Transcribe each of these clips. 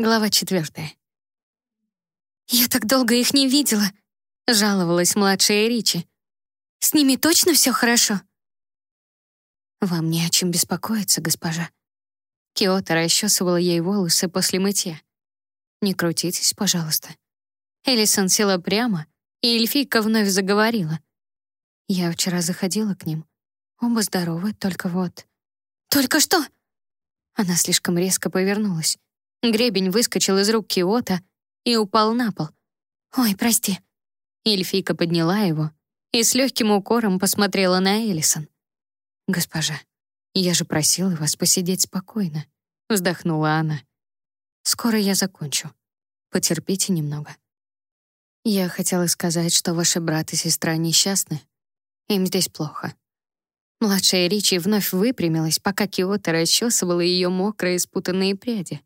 Глава четвертая. «Я так долго их не видела», — жаловалась младшая Ричи. «С ними точно все хорошо?» «Вам не о чем беспокоиться, госпожа». Киота расчесывала ей волосы после мытья. «Не крутитесь, пожалуйста». Элисон села прямо, и эльфийка вновь заговорила. «Я вчера заходила к ним. Оба здоровы, только вот...» «Только что?» Она слишком резко повернулась. Гребень выскочил из рук Киота и упал на пол. «Ой, прости». Эльфийка подняла его и с легким укором посмотрела на Элисон. «Госпожа, я же просила вас посидеть спокойно», — вздохнула она. «Скоро я закончу. Потерпите немного». «Я хотела сказать, что ваши брат и сестра несчастны. Им здесь плохо». Младшая Ричи вновь выпрямилась, пока Киота расчесывала ее мокрые спутанные пряди.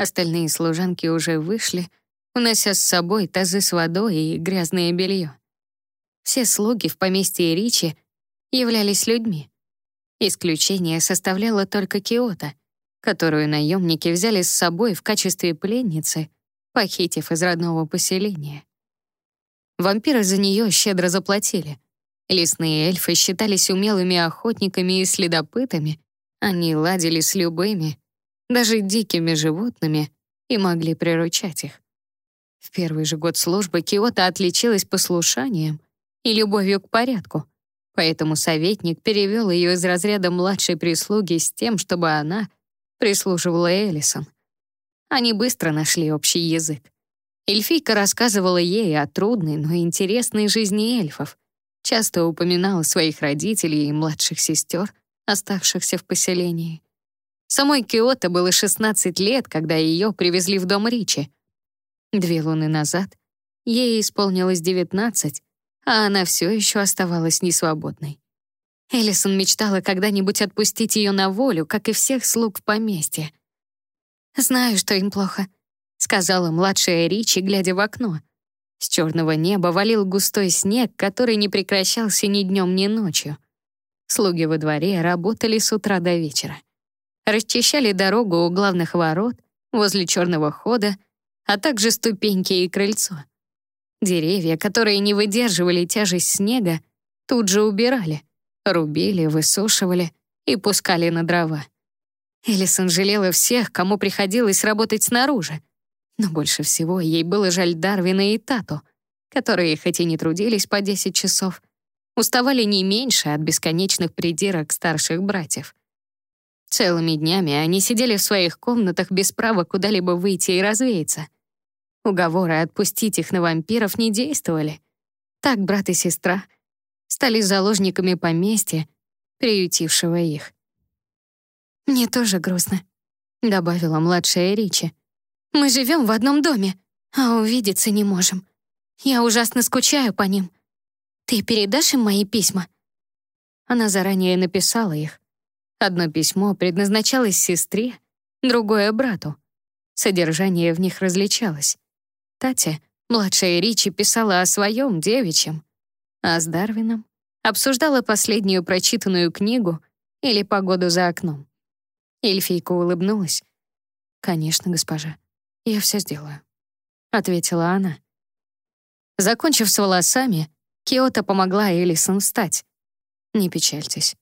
Остальные служанки уже вышли, унося с собой тазы с водой и грязное белье. Все слуги в поместье Ричи являлись людьми. Исключение составляла только Киота, которую наемники взяли с собой в качестве пленницы, похитив из родного поселения. Вампиры за нее щедро заплатили. Лесные эльфы считались умелыми охотниками и следопытами, они ладили с любыми, даже дикими животными, и могли приручать их. В первый же год службы Киота отличилась послушанием и любовью к порядку, поэтому советник перевел ее из разряда младшей прислуги с тем, чтобы она прислуживала Элисон. Они быстро нашли общий язык. Эльфийка рассказывала ей о трудной, но интересной жизни эльфов, часто упоминала своих родителей и младших сестер, оставшихся в поселении. Самой Киото было 16 лет, когда ее привезли в дом Ричи. Две луны назад ей исполнилось 19, а она все еще оставалась несвободной. Элисон мечтала когда-нибудь отпустить ее на волю, как и всех слуг в поместье. «Знаю, что им плохо», — сказала младшая Ричи, глядя в окно. С черного неба валил густой снег, который не прекращался ни днем, ни ночью. Слуги во дворе работали с утра до вечера расчищали дорогу у главных ворот, возле черного хода, а также ступеньки и крыльцо. Деревья, которые не выдерживали тяжесть снега, тут же убирали, рубили, высушивали и пускали на дрова. Элисон жалела всех, кому приходилось работать снаружи. Но больше всего ей было жаль Дарвина и Тату, которые, хоть и не трудились по 10 часов, уставали не меньше от бесконечных придирок старших братьев. Целыми днями они сидели в своих комнатах без права куда-либо выйти и развеяться. Уговоры отпустить их на вампиров не действовали. Так брат и сестра стали заложниками поместья, приютившего их. «Мне тоже грустно», — добавила младшая Ричи. «Мы живем в одном доме, а увидеться не можем. Я ужасно скучаю по ним. Ты передашь им мои письма?» Она заранее написала их, Одно письмо предназначалось сестре, другое — брату. Содержание в них различалось. Татя, младшая Ричи, писала о своем девичьем, а с Дарвином обсуждала последнюю прочитанную книгу или погоду за окном. Эльфийка улыбнулась. «Конечно, госпожа, я все сделаю», — ответила она. Закончив с волосами, Киота помогла Элисон встать. «Не печальтесь.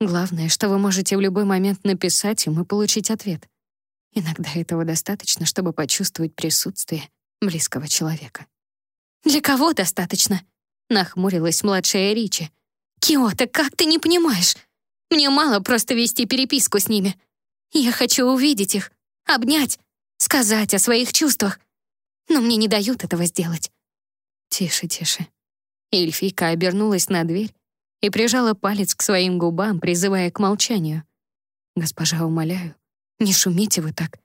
Главное, что вы можете в любой момент написать им и получить ответ. Иногда этого достаточно, чтобы почувствовать присутствие близкого человека. «Для кого достаточно?» — нахмурилась младшая Ричи. «Киота, как ты не понимаешь? Мне мало просто вести переписку с ними. Я хочу увидеть их, обнять, сказать о своих чувствах. Но мне не дают этого сделать». «Тише, тише». Эльфийка обернулась на дверь и прижала палец к своим губам, призывая к молчанию. «Госпожа, умоляю, не шумите вы так.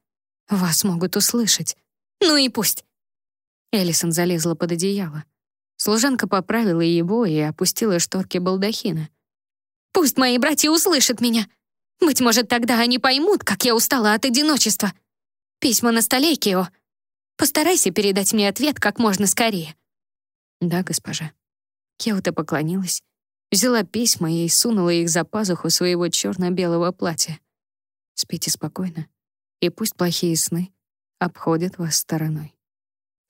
Вас могут услышать. Ну и пусть». Элисон залезла под одеяло. Служанка поправила его и опустила шторки балдахина. «Пусть мои братья услышат меня. Быть может, тогда они поймут, как я устала от одиночества. Письма на столе, Кио. Постарайся передать мне ответ как можно скорее». «Да, госпожа». Кеута поклонилась Взяла письма и сунула их за пазуху своего черно-белого платья. Спите спокойно, и пусть плохие сны обходят вас стороной.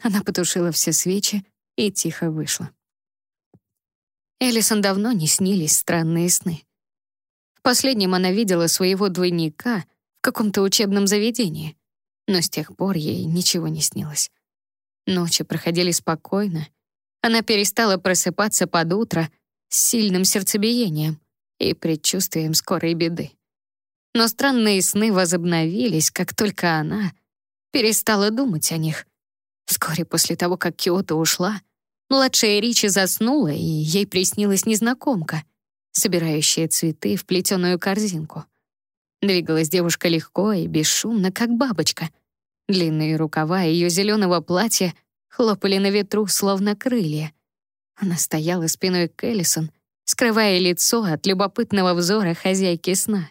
Она потушила все свечи и тихо вышла. Элисон давно не снились странные сны. В последнем она видела своего двойника в каком-то учебном заведении, но с тех пор ей ничего не снилось. Ночи проходили спокойно. Она перестала просыпаться под утро с сильным сердцебиением и предчувствием скорой беды. Но странные сны возобновились, как только она перестала думать о них. Вскоре после того, как Киото ушла, младшая Ричи заснула, и ей приснилась незнакомка, собирающая цветы в плетеную корзинку. Двигалась девушка легко и бесшумно, как бабочка — Длинные рукава ее зеленого платья хлопали на ветру, словно крылья. Она стояла спиной к Эллисон, скрывая лицо от любопытного взора хозяйки сна.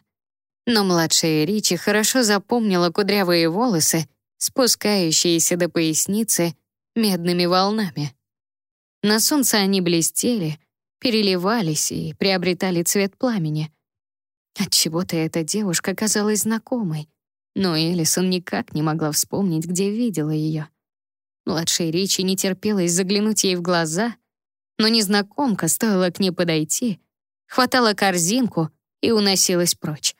Но младшая Ричи хорошо запомнила кудрявые волосы, спускающиеся до поясницы медными волнами. На солнце они блестели, переливались и приобретали цвет пламени. Отчего-то эта девушка казалась знакомой — но Элисон никак не могла вспомнить, где видела ее. Младшей Ричи не терпелось заглянуть ей в глаза, но незнакомка, стоило к ней подойти, хватала корзинку и уносилась прочь.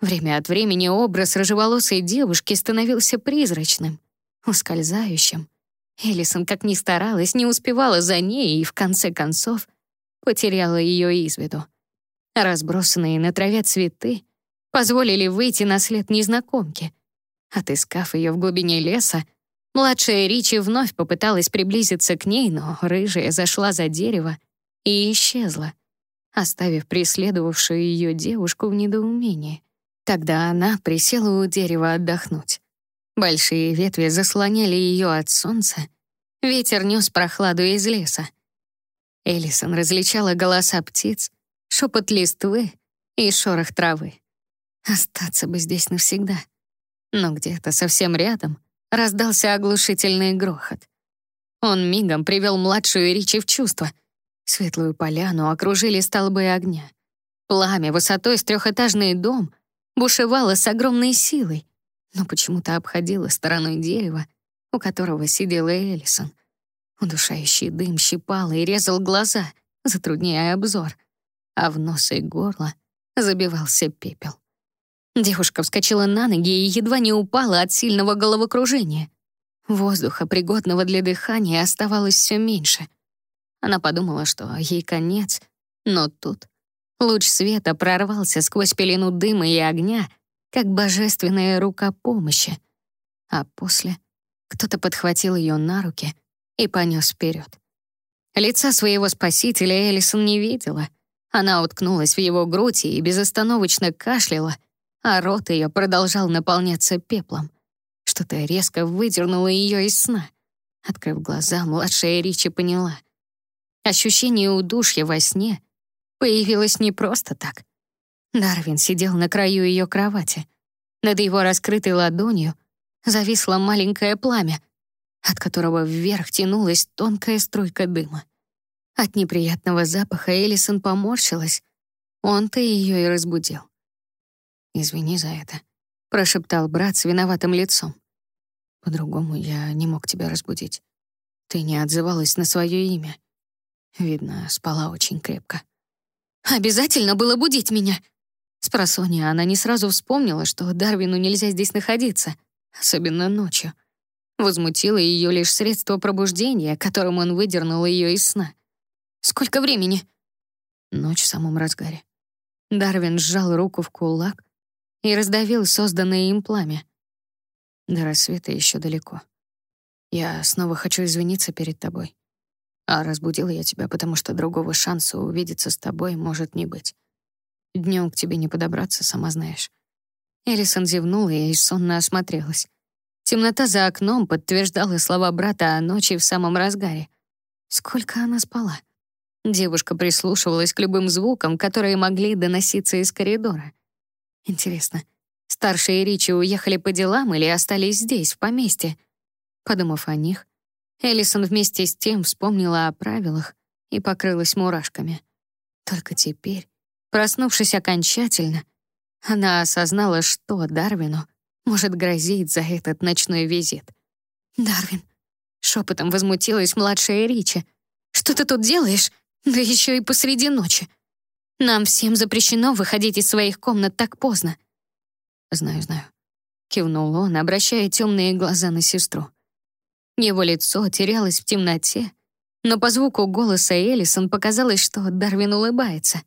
Время от времени образ рыжеволосой девушки становился призрачным, ускользающим. Элисон, как ни старалась, не успевала за ней и, в конце концов, потеряла ее из виду. Разбросанные на траве цветы позволили выйти на след незнакомки. Отыскав ее в глубине леса, младшая Ричи вновь попыталась приблизиться к ней, но рыжая зашла за дерево и исчезла, оставив преследовавшую ее девушку в недоумении. Тогда она присела у дерева отдохнуть. Большие ветви заслоняли ее от солнца, ветер нес прохладу из леса. Элисон различала голоса птиц, шепот листвы и шорох травы. Остаться бы здесь навсегда. Но где-то совсем рядом раздался оглушительный грохот. Он мигом привел младшую Ричи в чувство. Светлую поляну окружили столбы огня. Пламя высотой с трехэтажный дом бушевало с огромной силой, но почему-то обходило стороной дерева, у которого сидела Элисон. Удушающий дым щипал и резал глаза, затрудняя обзор, а в нос и горло забивался пепел. Девушка вскочила на ноги и едва не упала от сильного головокружения. Воздуха, пригодного для дыхания, оставалось все меньше. Она подумала, что ей конец, но тут луч света прорвался сквозь пелену дыма и огня, как божественная рука помощи. А после кто-то подхватил ее на руки и понес вперед. Лица своего спасителя Элисон не видела. Она уткнулась в его грудь и безостановочно кашляла, а рот ее продолжал наполняться пеплом. Что-то резко выдернуло ее из сна. Открыв глаза, младшая Ричи поняла. Ощущение удушья во сне появилось не просто так. Дарвин сидел на краю ее кровати. Над его раскрытой ладонью зависло маленькое пламя, от которого вверх тянулась тонкая струйка дыма. От неприятного запаха Элисон поморщилась. Он-то ее и разбудил. «Извини за это», — прошептал брат с виноватым лицом. «По-другому я не мог тебя разбудить. Ты не отзывалась на свое имя. Видно, спала очень крепко». «Обязательно было будить меня!» С просонья она не сразу вспомнила, что Дарвину нельзя здесь находиться, особенно ночью. Возмутило ее лишь средство пробуждения, которым он выдернул ее из сна. «Сколько времени?» Ночь в самом разгаре. Дарвин сжал руку в кулак, и раздавил созданное им пламя. До рассвета еще далеко. Я снова хочу извиниться перед тобой. А разбудила я тебя, потому что другого шанса увидеться с тобой может не быть. Днем к тебе не подобраться, сама знаешь. Элисон зевнула и сонно осмотрелась. Темнота за окном подтверждала слова брата о ночи в самом разгаре. Сколько она спала? Девушка прислушивалась к любым звукам, которые могли доноситься из коридора. Интересно, старшие Ричи уехали по делам или остались здесь, в поместье? Подумав о них, Элисон вместе с тем вспомнила о правилах и покрылась мурашками. Только теперь, проснувшись окончательно, она осознала, что Дарвину может грозить за этот ночной визит. «Дарвин», — шепотом возмутилась младшая Ричи, «что ты тут делаешь? Да еще и посреди ночи. Нам всем запрещено выходить из своих комнат так поздно». «Знаю, знаю», — кивнул он, обращая темные глаза на сестру. Его лицо терялось в темноте, но по звуку голоса Элисон показалось, что Дарвин улыбается.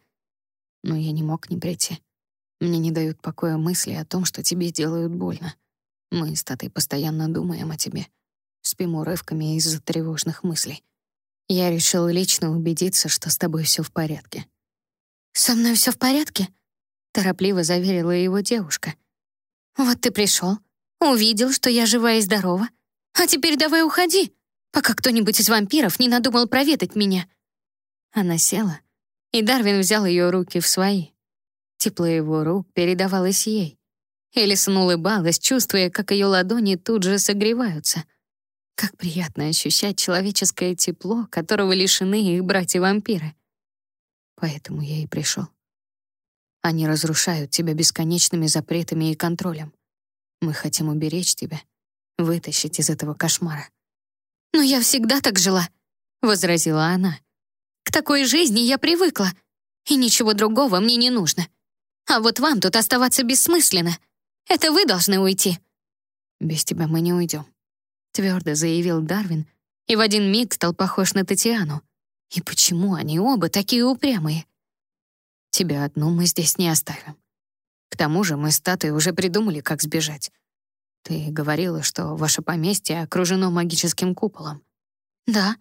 Но я не мог не прийти. Мне не дают покоя мысли о том, что тебе делают больно. Мы с Татой постоянно думаем о тебе. Спим урывками из-за тревожных мыслей. Я решил лично убедиться, что с тобой все в порядке. «Со мной все в порядке?» — торопливо заверила его девушка. «Вот ты пришел, увидел, что я жива и здорова, а теперь давай уходи, пока кто-нибудь из вампиров не надумал проведать меня». Она села, и Дарвин взял ее руки в свои. Тепло его рук передавалось ей. Элисон улыбалась, чувствуя, как ее ладони тут же согреваются. Как приятно ощущать человеческое тепло, которого лишены их братья-вампиры. Поэтому я и пришел. Они разрушают тебя бесконечными запретами и контролем. Мы хотим уберечь тебя — вытащить из этого кошмара. «Но я всегда так жила», — возразила она. «К такой жизни я привыкла, и ничего другого мне не нужно. А вот вам тут оставаться бессмысленно. Это вы должны уйти». «Без тебя мы не уйдем», — твердо заявил Дарвин, и в один миг стал похож на Татьяну. И почему они оба такие упрямые? Тебя одну мы здесь не оставим. К тому же мы с Татой уже придумали, как сбежать. Ты говорила, что ваше поместье окружено магическим куполом. Да.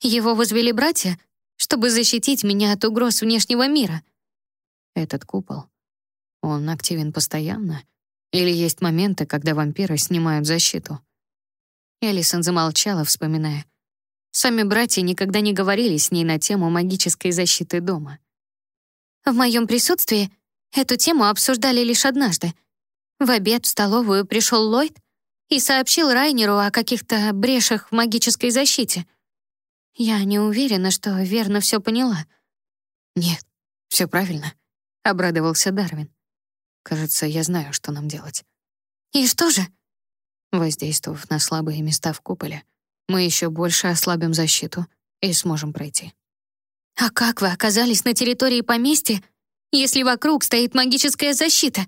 Его возвели братья, чтобы защитить меня от угроз внешнего мира. Этот купол, он активен постоянно? Или есть моменты, когда вампиры снимают защиту? Элисон замолчала, вспоминая. Сами братья никогда не говорили с ней на тему магической защиты дома. В моем присутствии эту тему обсуждали лишь однажды, в обед в столовую пришел Ллойд и сообщил Райнеру о каких-то брешах в магической защите. Я не уверена, что верно все поняла. «Нет, все правильно», — обрадовался Дарвин. «Кажется, я знаю, что нам делать». «И что же?» Воздействовав на слабые места в куполе, мы еще больше ослабим защиту и сможем пройти. «А как вы оказались на территории поместья, если вокруг стоит магическая защита?»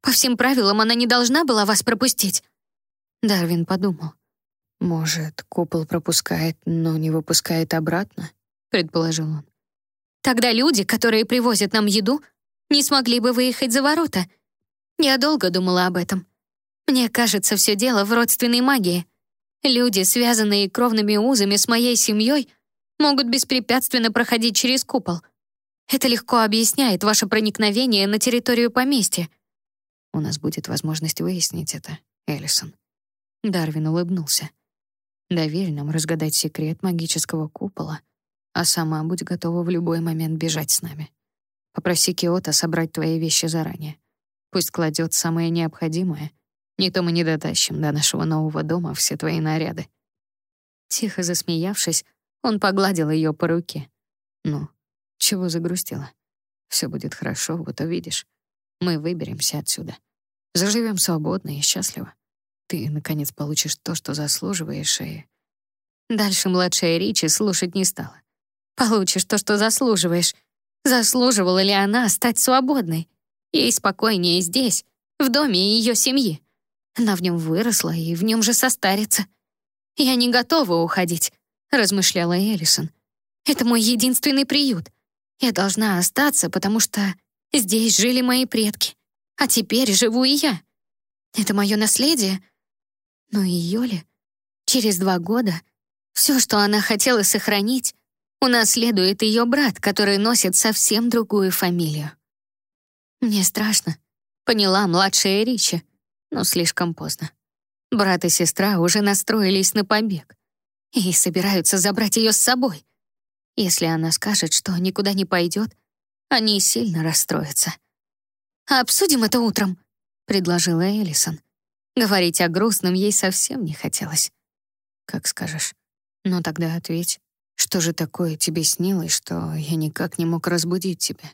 По всем правилам она не должна была вас пропустить. Дарвин подумал. Может, купол пропускает, но не выпускает обратно, предположил он. Тогда люди, которые привозят нам еду, не смогли бы выехать за ворота. Я долго думала об этом. Мне кажется, все дело в родственной магии. Люди, связанные кровными узами с моей семьей, могут беспрепятственно проходить через купол. Это легко объясняет ваше проникновение на территорию поместья. У нас будет возможность выяснить это, Эллисон. Дарвин улыбнулся. Доверь нам разгадать секрет магического купола, а сама будь готова в любой момент бежать с нами. Попроси Киота собрать твои вещи заранее. Пусть кладет самое необходимое. Не то мы не дотащим до нашего нового дома все твои наряды. Тихо засмеявшись, он погладил ее по руке. Ну, чего загрустила? Все будет хорошо, вот увидишь. Мы выберемся отсюда. Заживем свободно и счастливо. Ты, наконец, получишь то, что заслуживаешь, и...» Дальше младшая Ричи слушать не стала. «Получишь то, что заслуживаешь. Заслуживала ли она стать свободной? Ей спокойнее здесь, в доме ее семьи. Она в нем выросла и в нем же состарится. «Я не готова уходить», — размышляла Эллисон. «Это мой единственный приют. Я должна остаться, потому что Здесь жили мои предки, а теперь живу и я. Это мое наследие. Но ее ли? Через два года все, что она хотела сохранить, унаследует ее брат, который носит совсем другую фамилию. Мне страшно, поняла младшая Ричи, но слишком поздно. Брат и сестра уже настроились на побег и собираются забрать ее с собой. Если она скажет, что никуда не пойдет, они сильно расстроятся. «Обсудим это утром», — предложила Элисон. Говорить о грустном ей совсем не хотелось. «Как скажешь. Но тогда ответь, что же такое тебе снилось, что я никак не мог разбудить тебя?»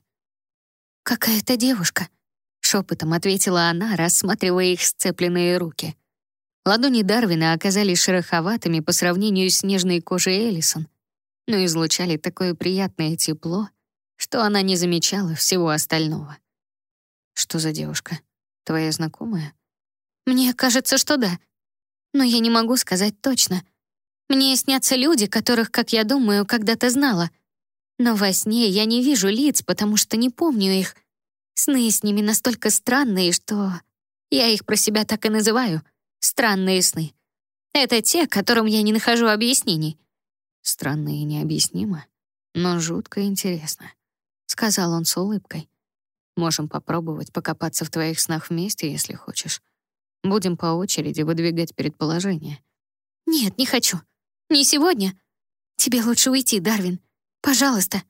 «Какая-то девушка», — Шепотом ответила она, рассматривая их сцепленные руки. Ладони Дарвина оказались шероховатыми по сравнению с нежной кожей Элисон, но излучали такое приятное тепло, что она не замечала всего остального. «Что за девушка? Твоя знакомая?» «Мне кажется, что да. Но я не могу сказать точно. Мне снятся люди, которых, как я думаю, когда-то знала. Но во сне я не вижу лиц, потому что не помню их. Сны с ними настолько странные, что я их про себя так и называю — странные сны. Это те, которым я не нахожу объяснений. Странно и необъяснимо, но жутко интересно, — сказал он с улыбкой. Можем попробовать покопаться в твоих снах вместе, если хочешь. Будем по очереди выдвигать предположения. Нет, не хочу. Не сегодня. Тебе лучше уйти, Дарвин. Пожалуйста.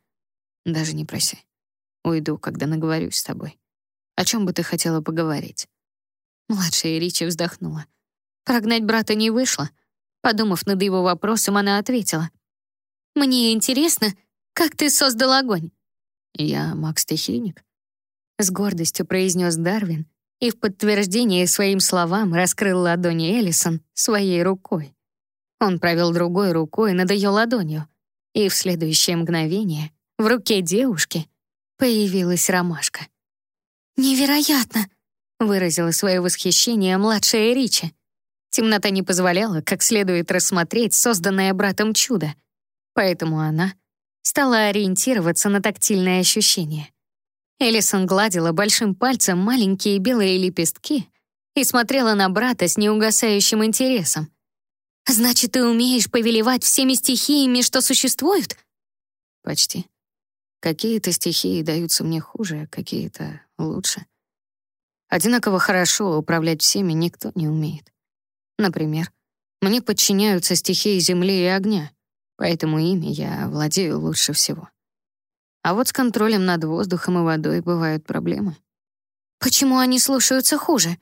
Даже не проси. Уйду, когда наговорюсь с тобой. О чем бы ты хотела поговорить?» Младшая Ричи вздохнула. Прогнать брата не вышло. Подумав над его вопросом, она ответила. «Мне интересно, как ты создал огонь?» «Я маг-стихийник», — с гордостью произнес Дарвин и в подтверждение своим словам раскрыл ладони Эллисон своей рукой. Он провел другой рукой над ее ладонью, и в следующее мгновение в руке девушки появилась ромашка. «Невероятно!» — выразила свое восхищение младшая Ричи. Темнота не позволяла как следует рассмотреть созданное братом чудо, поэтому она стала ориентироваться на тактильные ощущения. Элисон гладила большим пальцем маленькие белые лепестки и смотрела на брата с неугасающим интересом. «Значит, ты умеешь повелевать всеми стихиями, что существуют?» «Почти», Какие-то стихии даются мне хуже, какие-то лучше. Одинаково хорошо управлять всеми никто не умеет. Например, мне подчиняются стихии земли и огня, поэтому ими я владею лучше всего. А вот с контролем над воздухом и водой бывают проблемы. Почему они слушаются хуже?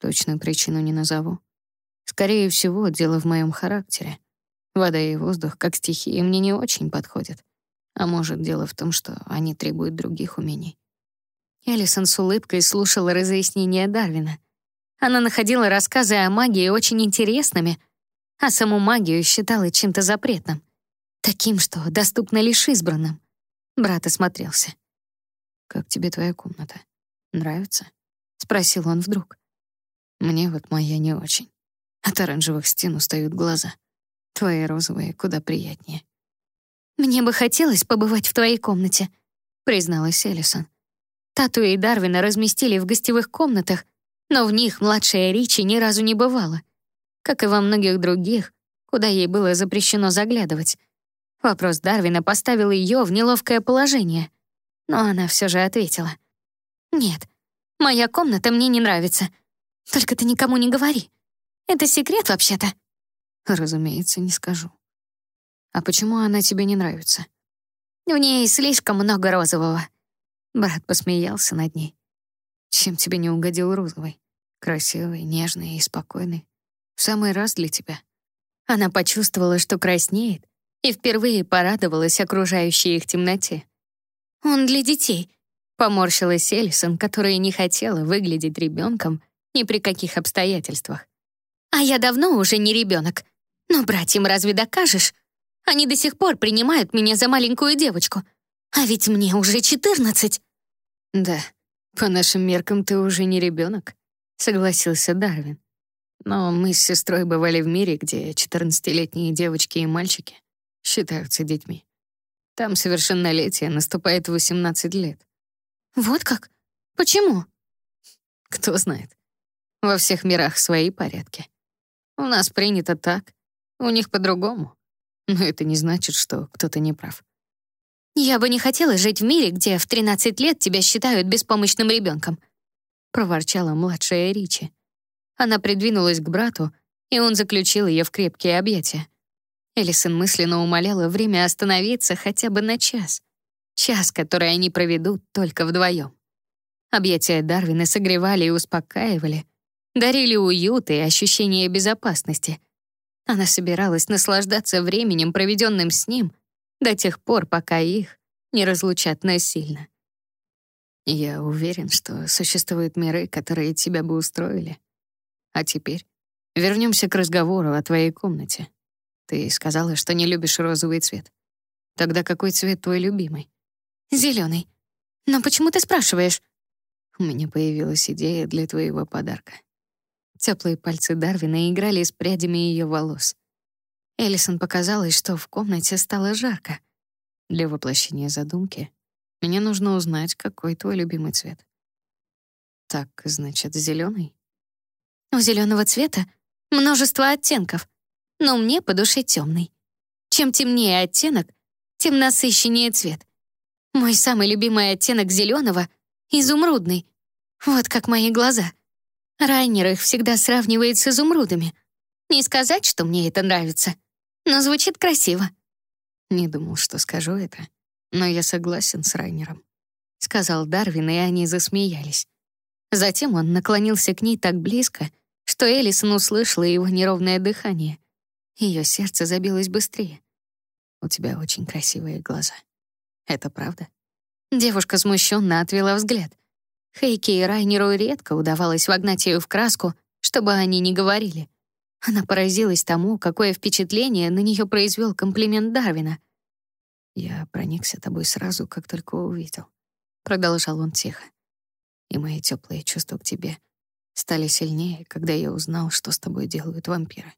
Точную причину не назову. Скорее всего, дело в моем характере. Вода и воздух, как стихии, мне не очень подходят. А может, дело в том, что они требуют других умений. Элисон с улыбкой слушала разъяснения Дарвина. Она находила рассказы о магии очень интересными, а саму магию считала чем-то запретным. Таким, что доступно лишь избранным. Брат осмотрелся. «Как тебе твоя комната? Нравится?» — спросил он вдруг. «Мне вот моя не очень. От оранжевых стен устают глаза. Твои розовые куда приятнее». «Мне бы хотелось побывать в твоей комнате», — призналась Эллисон. Тату и Дарвина разместили в гостевых комнатах, но в них младшая Ричи ни разу не бывала, как и во многих других, куда ей было запрещено заглядывать. Вопрос Дарвина поставил ее в неловкое положение, но она все же ответила. «Нет, моя комната мне не нравится. Только ты никому не говори. Это секрет вообще-то». «Разумеется, не скажу». А почему она тебе не нравится? В ней слишком много розового. Брат посмеялся над ней. Чем тебе не угодил розовый? Красивый, нежный и спокойный. В самый раз для тебя. Она почувствовала, что краснеет, и впервые порадовалась окружающей их темноте. «Он для детей», — поморщилась Элисон, которая не хотела выглядеть ребенком ни при каких обстоятельствах. «А я давно уже не ребенок. Но братьям разве докажешь?» Они до сих пор принимают меня за маленькую девочку. А ведь мне уже четырнадцать. Да, по нашим меркам ты уже не ребенок, согласился Дарвин. Но мы с сестрой бывали в мире, где четырнадцатилетние девочки и мальчики считаются детьми. Там совершеннолетие наступает в 18 лет. Вот как? Почему? Кто знает. Во всех мирах свои порядки. У нас принято так, у них по-другому. Но это не значит, что кто-то не прав. «Я бы не хотела жить в мире, где в 13 лет тебя считают беспомощным ребенком», проворчала младшая Ричи. Она придвинулась к брату, и он заключил ее в крепкие объятия. Элисон мысленно умоляла время остановиться хотя бы на час. Час, который они проведут только вдвоем. Объятия Дарвина согревали и успокаивали, дарили уют и ощущение безопасности — она собиралась наслаждаться временем, проведенным с ним, до тех пор, пока их не разлучат насильно. Я уверен, что существуют миры, которые тебя бы устроили. А теперь вернемся к разговору о твоей комнате. Ты сказала, что не любишь розовый цвет. Тогда какой цвет твой любимый? Зеленый. Но почему ты спрашиваешь? У меня появилась идея для твоего подарка. Теплые пальцы Дарвина играли с прядями ее волос. Эллисон показалось, что в комнате стало жарко. Для воплощения задумки мне нужно узнать, какой твой любимый цвет. Так, значит, зеленый? У зеленого цвета множество оттенков, но мне по душе темный. Чем темнее оттенок, тем насыщеннее цвет. Мой самый любимый оттенок зеленого — изумрудный. Вот как мои глаза. Райнер их всегда сравнивает с изумрудами. Не сказать, что мне это нравится, но звучит красиво. Не думал, что скажу это, но я согласен с Райнером, сказал Дарвин, и они засмеялись. Затем он наклонился к ней так близко, что Элисон услышала его неровное дыхание. Ее сердце забилось быстрее. У тебя очень красивые глаза. Это правда? Девушка смущенно отвела взгляд. Хейки и Райнеру редко удавалось вогнать ее в краску, чтобы они не говорили. Она поразилась тому, какое впечатление на нее произвел комплимент Дарвина. «Я проникся тобой сразу, как только увидел», — продолжал он тихо. «И мои теплые чувства к тебе стали сильнее, когда я узнал, что с тобой делают вампиры.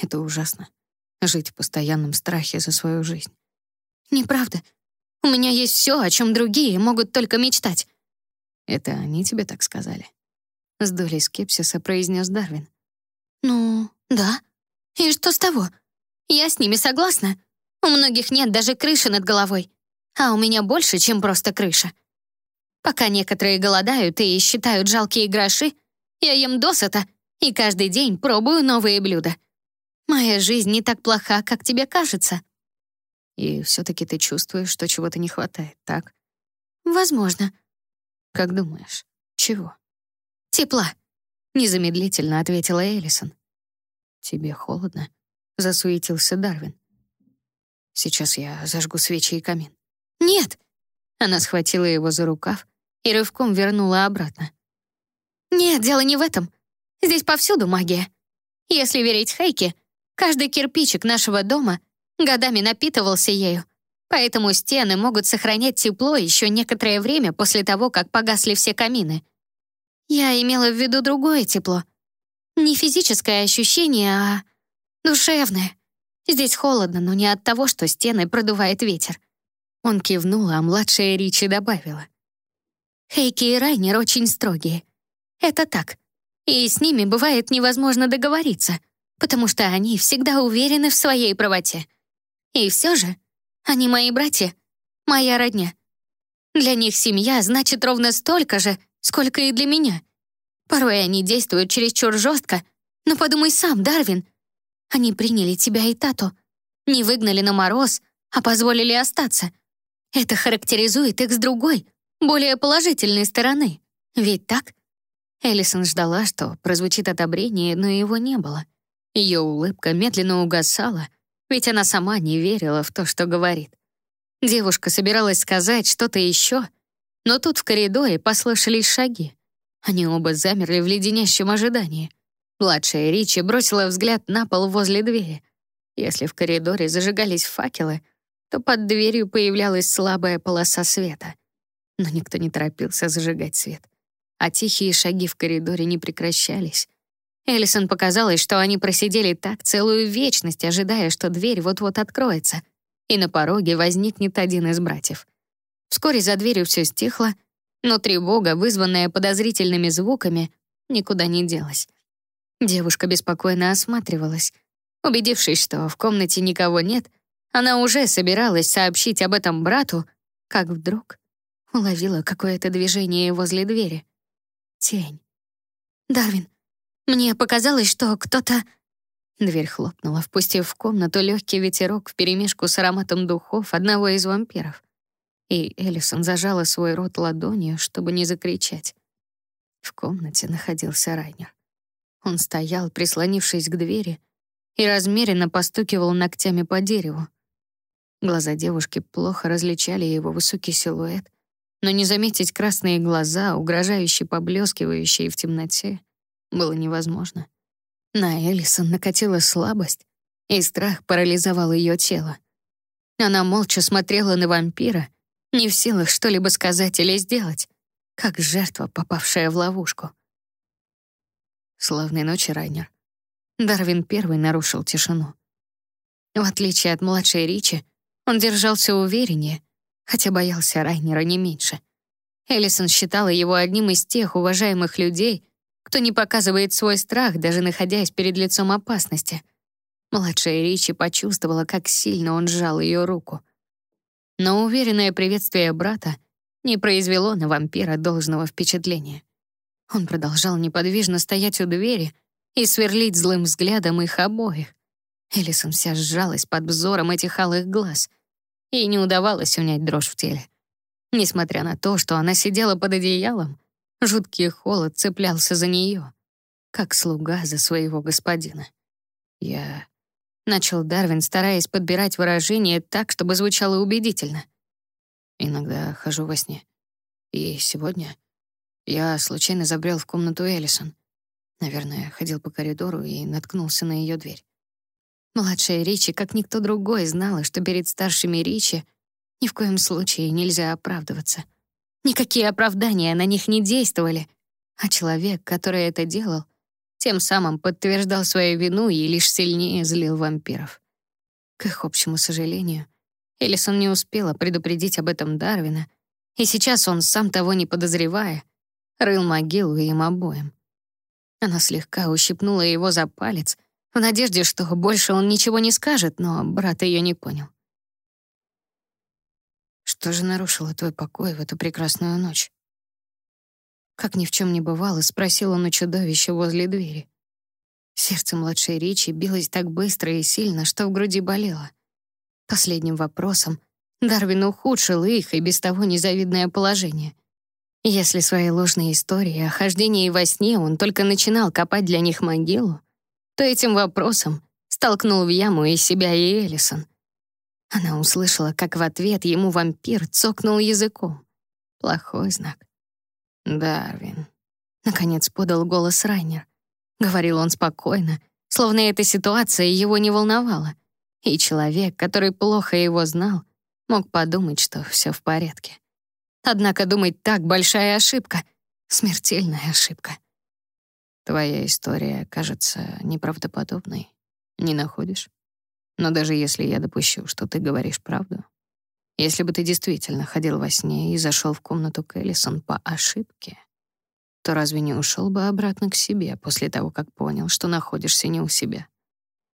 Это ужасно — жить в постоянном страхе за свою жизнь». «Неправда. У меня есть все, о чем другие могут только мечтать. Это они тебе так сказали? С долей скепсиса произнес Дарвин. Ну, да. И что с того? Я с ними согласна. У многих нет даже крыши над головой. А у меня больше, чем просто крыша. Пока некоторые голодают и считают жалкие гроши, я ем досыта и каждый день пробую новые блюда. Моя жизнь не так плоха, как тебе кажется. И все-таки ты чувствуешь, что чего-то не хватает, так? Возможно. Как думаешь, чего? Тепла, незамедлительно ответила Элисон. Тебе холодно? Засуетился Дарвин. Сейчас я зажгу свечи и камин. Нет. Она схватила его за рукав и рывком вернула обратно. Нет, дело не в этом. Здесь повсюду магия. Если верить Хейке, каждый кирпичик нашего дома годами напитывался ею. Поэтому стены могут сохранять тепло еще некоторое время после того, как погасли все камины. Я имела в виду другое тепло. Не физическое ощущение, а душевное. Здесь холодно, но не от того, что стены продувает ветер. Он кивнул, а младшая Ричи добавила. Хейки и Райнер очень строгие. Это так. И с ними бывает невозможно договориться, потому что они всегда уверены в своей правоте. И все же они мои братья, моя родня. Для них семья значит ровно столько же, сколько и для меня. Порой они действуют чересчур жестко, но подумай сам, Дарвин. Они приняли тебя и Тату, не выгнали на мороз, а позволили остаться. Это характеризует их с другой, более положительной стороны. Ведь так? Эллисон ждала, что прозвучит одобрение, но его не было. Ее улыбка медленно угасала — ведь она сама не верила в то, что говорит. Девушка собиралась сказать что-то еще, но тут в коридоре послышались шаги. Они оба замерли в леденящем ожидании. Младшая Ричи бросила взгляд на пол возле двери. Если в коридоре зажигались факелы, то под дверью появлялась слабая полоса света. Но никто не торопился зажигать свет. А тихие шаги в коридоре не прекращались. Эллисон показалось, что они просидели так целую вечность, ожидая, что дверь вот-вот откроется, и на пороге возникнет один из братьев. Вскоре за дверью все стихло, но тревога, вызванная подозрительными звуками, никуда не делась. Девушка беспокойно осматривалась. Убедившись, что в комнате никого нет, она уже собиралась сообщить об этом брату, как вдруг уловила какое-то движение возле двери. Тень. «Дарвин, мне показалось, что кто-то... Дверь хлопнула, впустив в комнату легкий ветерок вперемешку с ароматом духов одного из вампиров. И Элисон зажала свой рот ладонью, чтобы не закричать. В комнате находился Райнер. Он стоял, прислонившись к двери, и размеренно постукивал ногтями по дереву. Глаза девушки плохо различали его высокий силуэт, но не заметить красные глаза, угрожающе поблескивающие в темноте, было невозможно. На Элисон накатила слабость, и страх парализовал ее тело. Она молча смотрела на вампира, не в силах что-либо сказать или сделать, как жертва, попавшая в ловушку. Славной ночи, Райнер. Дарвин первый нарушил тишину. В отличие от младшей Ричи, он держался увереннее, хотя боялся Райнера не меньше. Эллисон считала его одним из тех уважаемых людей, кто не показывает свой страх, даже находясь перед лицом опасности. Младшая Ричи почувствовала, как сильно он сжал ее руку. Но уверенное приветствие брата не произвело на вампира должного впечатления. Он продолжал неподвижно стоять у двери и сверлить злым взглядом их обоих. Элисон вся сжалась под взором этих алых глаз. и не удавалось унять дрожь в теле. Несмотря на то, что она сидела под одеялом, Жуткий холод цеплялся за нее, как слуга за своего господина. Я... Начал Дарвин, стараясь подбирать выражение так, чтобы звучало убедительно. Иногда хожу во сне. И сегодня я случайно забрел в комнату Эллисон. Наверное, ходил по коридору и наткнулся на ее дверь. Младшая Ричи, как никто другой, знала, что перед старшими Ричи ни в коем случае нельзя оправдываться — Никакие оправдания на них не действовали, а человек, который это делал, тем самым подтверждал свою вину и лишь сильнее злил вампиров. К их общему сожалению, Элисон не успела предупредить об этом Дарвина, и сейчас он, сам того не подозревая, рыл могилу им обоим. Она слегка ущипнула его за палец, в надежде, что больше он ничего не скажет, но брат ее не понял. Что же нарушило твой покой в эту прекрасную ночь? Как ни в чем не бывало, спросил он у чудовища возле двери. Сердце младшей Ричи билось так быстро и сильно, что в груди болело. Последним вопросом Дарвин ухудшил их и без того незавидное положение. Если своей ложной историей о хождении во сне он только начинал копать для них могилу, то этим вопросом столкнул в яму и себя, и Элисон — она услышала, как в ответ ему вампир цокнул языком. Плохой знак. «Дарвин», — наконец подал голос Райнер. Говорил он спокойно, словно эта ситуация его не волновала. И человек, который плохо его знал, мог подумать, что все в порядке. Однако думать так — большая ошибка, смертельная ошибка. Твоя история кажется неправдоподобной, не находишь? Но даже если я допущу, что ты говоришь правду, если бы ты действительно ходил во сне и зашел в комнату к Эллисон по ошибке, то разве не ушел бы обратно к себе после того, как понял, что находишься не у себя?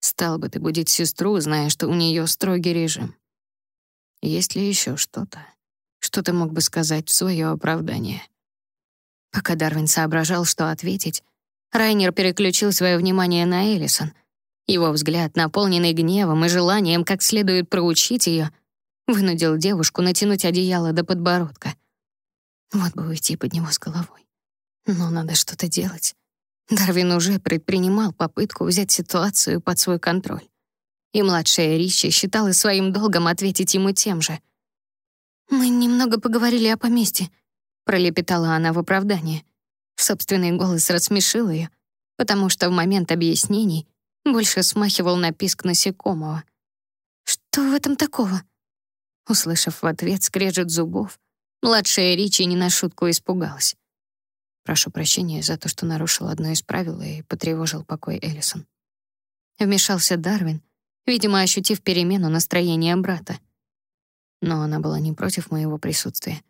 Стал бы ты будить сестру, зная, что у нее строгий режим? Есть ли еще что-то, что ты мог бы сказать в свое оправдание? Пока Дарвин соображал, что ответить, Райнер переключил свое внимание на Эллисон — его взгляд, наполненный гневом и желанием как следует проучить ее, вынудил девушку натянуть одеяло до подбородка. Вот бы уйти под него с головой. Но надо что-то делать. Дарвин уже предпринимал попытку взять ситуацию под свой контроль. И младшая Ричи считала своим долгом ответить ему тем же. «Мы немного поговорили о поместье», — пролепетала она в оправдание. Собственный голос рассмешил ее, потому что в момент объяснений больше смахивал на писк насекомого. «Что в этом такого?» Услышав в ответ скрежет зубов, младшая Ричи не на шутку испугалась. «Прошу прощения за то, что нарушил одно из правил и потревожил покой Эллисон». Вмешался Дарвин, видимо, ощутив перемену настроения брата. Но она была не против моего присутствия.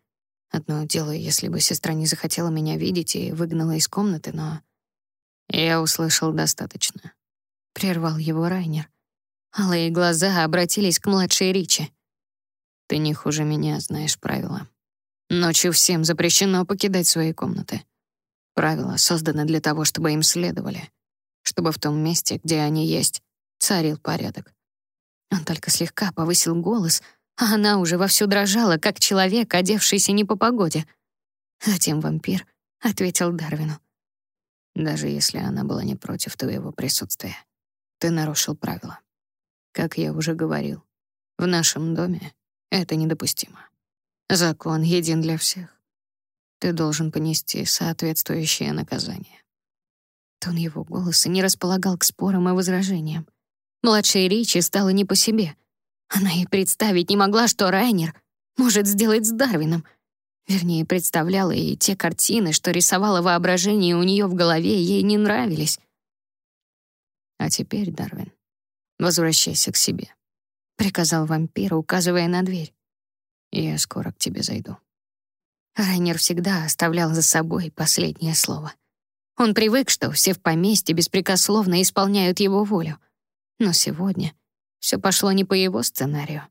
Одно дело, если бы сестра не захотела меня видеть и выгнала из комнаты, но... Я услышал достаточно. — прервал его Райнер. Алые глаза обратились к младшей Ричи. «Ты не хуже меня знаешь правила. Ночью всем запрещено покидать свои комнаты. Правила созданы для того, чтобы им следовали, чтобы в том месте, где они есть, царил порядок». Он только слегка повысил голос, а она уже вовсю дрожала, как человек, одевшийся не по погоде. Затем вампир ответил Дарвину. «Даже если она была не против твоего присутствия». Ты нарушил правила. Как я уже говорил, в нашем доме это недопустимо. Закон един для всех. Ты должен понести соответствующее наказание. Тон его голоса не располагал к спорам и возражениям. Младшей Ричи стало не по себе. Она и представить не могла, что Райнер может сделать с Дарвином. Вернее, представляла, и те картины, что рисовало воображение у нее в голове, ей не нравились. А теперь, Дарвин, возвращайся к себе, приказал вампир, указывая на дверь. Я скоро к тебе зайду. Райнер всегда оставлял за собой последнее слово. Он привык, что все в поместье беспрекословно исполняют его волю. Но сегодня все пошло не по его сценарию.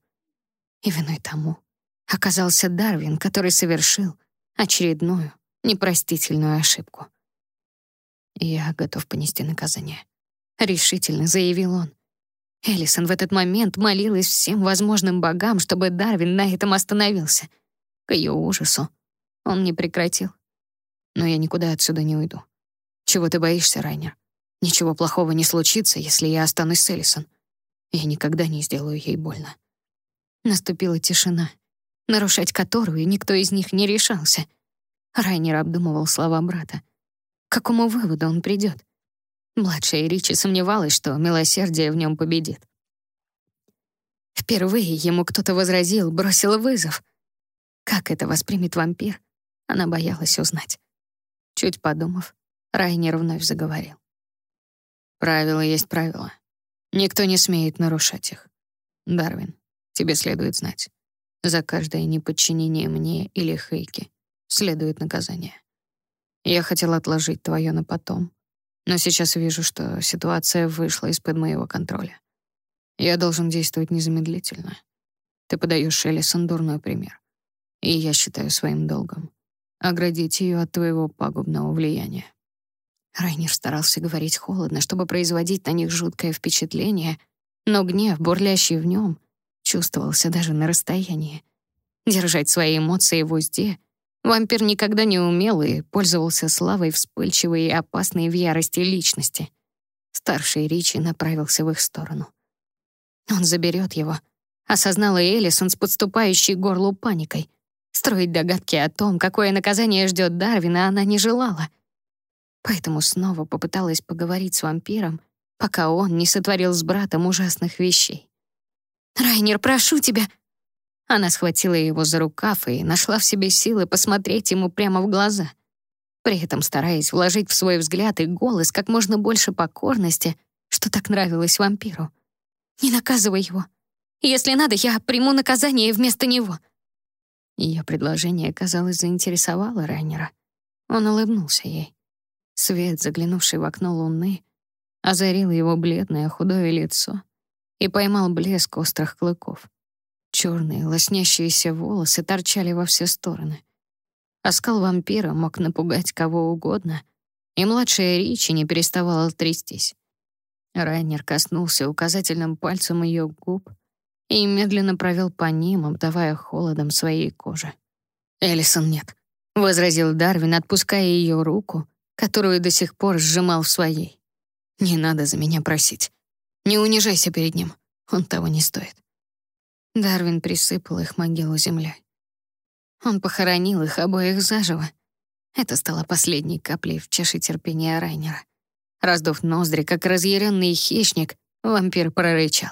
И виной тому оказался Дарвин, который совершил очередную непростительную ошибку. «Я готов понести наказание», — решительно заявил он. Элисон в этот момент молилась всем возможным богам, чтобы Дарвин на этом остановился. К ее ужасу он не прекратил. «Но я никуда отсюда не уйду. Чего ты боишься, Райнер? Ничего плохого не случится, если я останусь с Элисон. Я никогда не сделаю ей больно». Наступила тишина, нарушать которую никто из них не решался. Райнер обдумывал слова брата. К какому выводу он придет? Младшая Ричи сомневалась, что милосердие в нем победит. Впервые ему кто-то возразил, бросил вызов. Как это воспримет вампир, она боялась узнать. Чуть подумав, Райнер вновь заговорил. «Правила есть правила. Никто не смеет нарушать их. Дарвин, тебе следует знать. За каждое неподчинение мне или Хейке следует наказание. Я хотел отложить твое на потом, но сейчас вижу, что ситуация вышла из-под моего контроля. Я должен действовать незамедлительно. Ты подаешь Элисон дурной пример. И я считаю своим долгом оградить ее от твоего пагубного влияния. Райнер старался говорить холодно, чтобы производить на них жуткое впечатление, но гнев, бурлящий в нем, чувствовался даже на расстоянии. Держать свои эмоции в узде вампир никогда не умел и пользовался славой вспыльчивой и опасной в ярости личности. Старший Ричи направился в их сторону. Он заберет его, осознала Элисон с подступающей горлу паникой. Строить догадки о том, какое наказание ждет Дарвина, она не желала. Поэтому снова попыталась поговорить с вампиром, пока он не сотворил с братом ужасных вещей. «Райнер, прошу тебя!» Она схватила его за рукав и нашла в себе силы посмотреть ему прямо в глаза, при этом стараясь вложить в свой взгляд и голос как можно больше покорности, что так нравилось вампиру. «Не наказывай его. Если надо, я приму наказание вместо него». Ее предложение, казалось, заинтересовало Райнера. Он улыбнулся ей. Свет, заглянувший в окно луны, озарил его бледное худое лицо и поймал блеск острых клыков. Черные, лоснящиеся волосы торчали во все стороны. Оскал вампира мог напугать кого угодно, и младшая Ричи не переставала трястись. Райнер коснулся указательным пальцем ее губ и медленно провел по ним, обдавая холодом своей кожи. «Элисон нет», — возразил Дарвин, отпуская ее руку, которую до сих пор сжимал в своей. «Не надо за меня просить. Не унижайся перед ним, он того не стоит. Дарвин присыпал их могилу землей. Он похоронил их обоих заживо. Это стало последней каплей в чаше терпения Райнера. Раздув ноздри, как разъяренный хищник, вампир прорычал.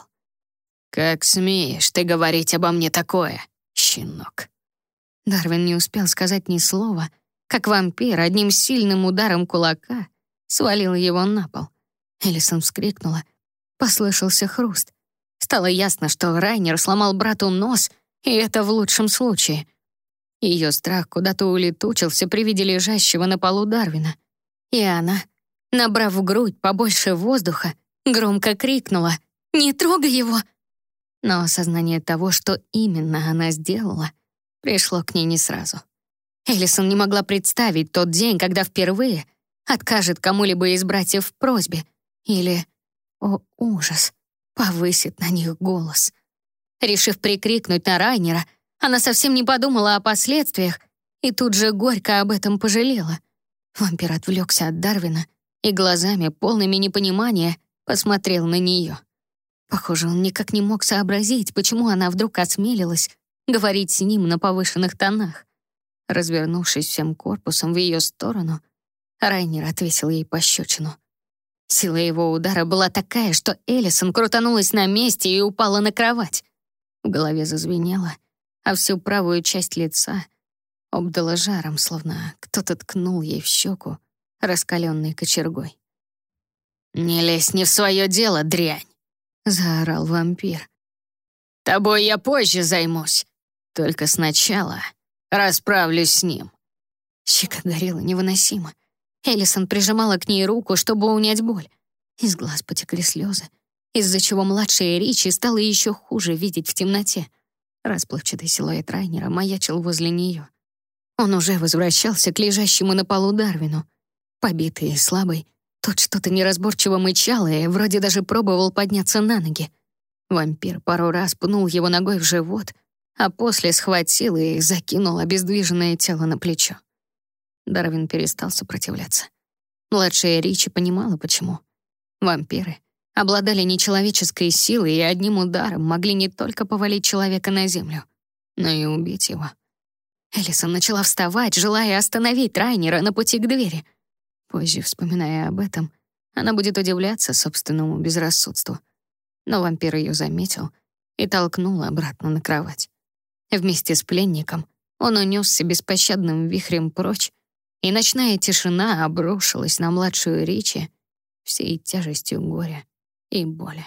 «Как смеешь ты говорить обо мне такое, щенок?» Дарвин не успел сказать ни слова, как вампир одним сильным ударом кулака свалил его на пол. Элисон вскрикнула — Послышался хруст. Стало ясно, что Райнер сломал брату нос, и это в лучшем случае. Ее страх куда-то улетучился при виде лежащего на полу Дарвина. И она, набрав в грудь побольше воздуха, громко крикнула «Не трогай его!». Но осознание того, что именно она сделала, пришло к ней не сразу. Элисон не могла представить тот день, когда впервые откажет кому-либо из братьев в просьбе или о, ужас! Повысит на них голос. Решив прикрикнуть на Райнера, она совсем не подумала о последствиях и тут же горько об этом пожалела. Вампир отвлекся от Дарвина и глазами, полными непонимания, посмотрел на нее. Похоже, он никак не мог сообразить, почему она вдруг осмелилась говорить с ним на повышенных тонах. Развернувшись всем корпусом в ее сторону, Райнер отвесил ей пощечину. Сила его удара была такая, что Элисон крутанулась на месте и упала на кровать. В голове зазвенело, а всю правую часть лица обдала жаром, словно кто-то ткнул ей в щеку раскаленной кочергой. «Не лезь не в свое дело, дрянь!» — заорал вампир. «Тобой я позже займусь. Только сначала расправлюсь с ним». Щека горела невыносимо. Эллисон прижимала к ней руку, чтобы унять боль. Из глаз потекли слезы, из-за чего младшая Ричи стала еще хуже видеть в темноте. Расплывчатый силуэт Райнера маячил возле нее. Он уже возвращался к лежащему на полу Дарвину. Побитый и слабый, тот что-то неразборчиво мычал и вроде даже пробовал подняться на ноги. Вампир пару раз пнул его ногой в живот, а после схватил и закинул обездвиженное тело на плечо. Дарвин перестал сопротивляться. Младшая Ричи понимала, почему. Вампиры обладали нечеловеческой силой и одним ударом могли не только повалить человека на землю, но и убить его. Элисон начала вставать, желая остановить Райнера на пути к двери — Позже, вспоминая об этом, она будет удивляться собственному безрассудству. Но вампир ее заметил и толкнул обратно на кровать. Вместе с пленником он унесся беспощадным вихрем прочь, и ночная тишина обрушилась на младшую Ричи всей тяжестью горя и боли.